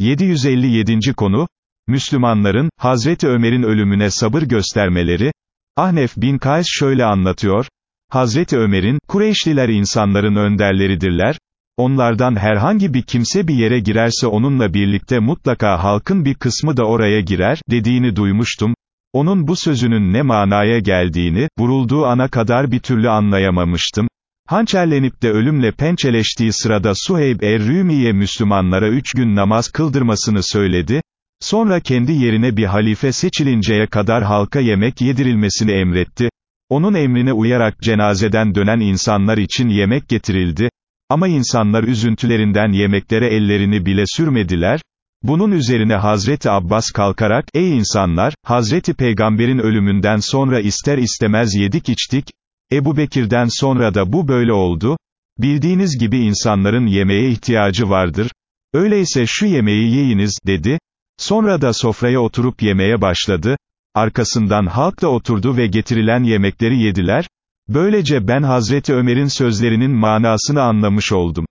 757. konu, Müslümanların, Hazreti Ömer'in ölümüne sabır göstermeleri, Ahnef bin Kays şöyle anlatıyor, Hazreti Ömer'in, Kureyşliler insanların önderleridirler, onlardan herhangi bir kimse bir yere girerse onunla birlikte mutlaka halkın bir kısmı da oraya girer, dediğini duymuştum, onun bu sözünün ne manaya geldiğini, vurulduğu ana kadar bir türlü anlayamamıştım, Hançerlenip de ölümle pençeleştiği sırada Suheyb er-Rümiye Müslümanlara üç gün namaz kıldırmasını söyledi, sonra kendi yerine bir halife seçilinceye kadar halka yemek yedirilmesini emretti, onun emrine uyarak cenazeden dönen insanlar için yemek getirildi, ama insanlar üzüntülerinden yemeklere ellerini bile sürmediler, bunun üzerine Hazreti Abbas kalkarak, ey insanlar, Hazreti Peygamber'in ölümünden sonra ister istemez yedik içtik, Ebu Bekir'den sonra da bu böyle oldu, bildiğiniz gibi insanların yemeğe ihtiyacı vardır, öyleyse şu yemeği yiyiniz, dedi, sonra da sofraya oturup yemeye başladı, arkasından halk da oturdu ve getirilen yemekleri yediler, böylece ben Hazreti Ömer'in sözlerinin manasını anlamış oldum.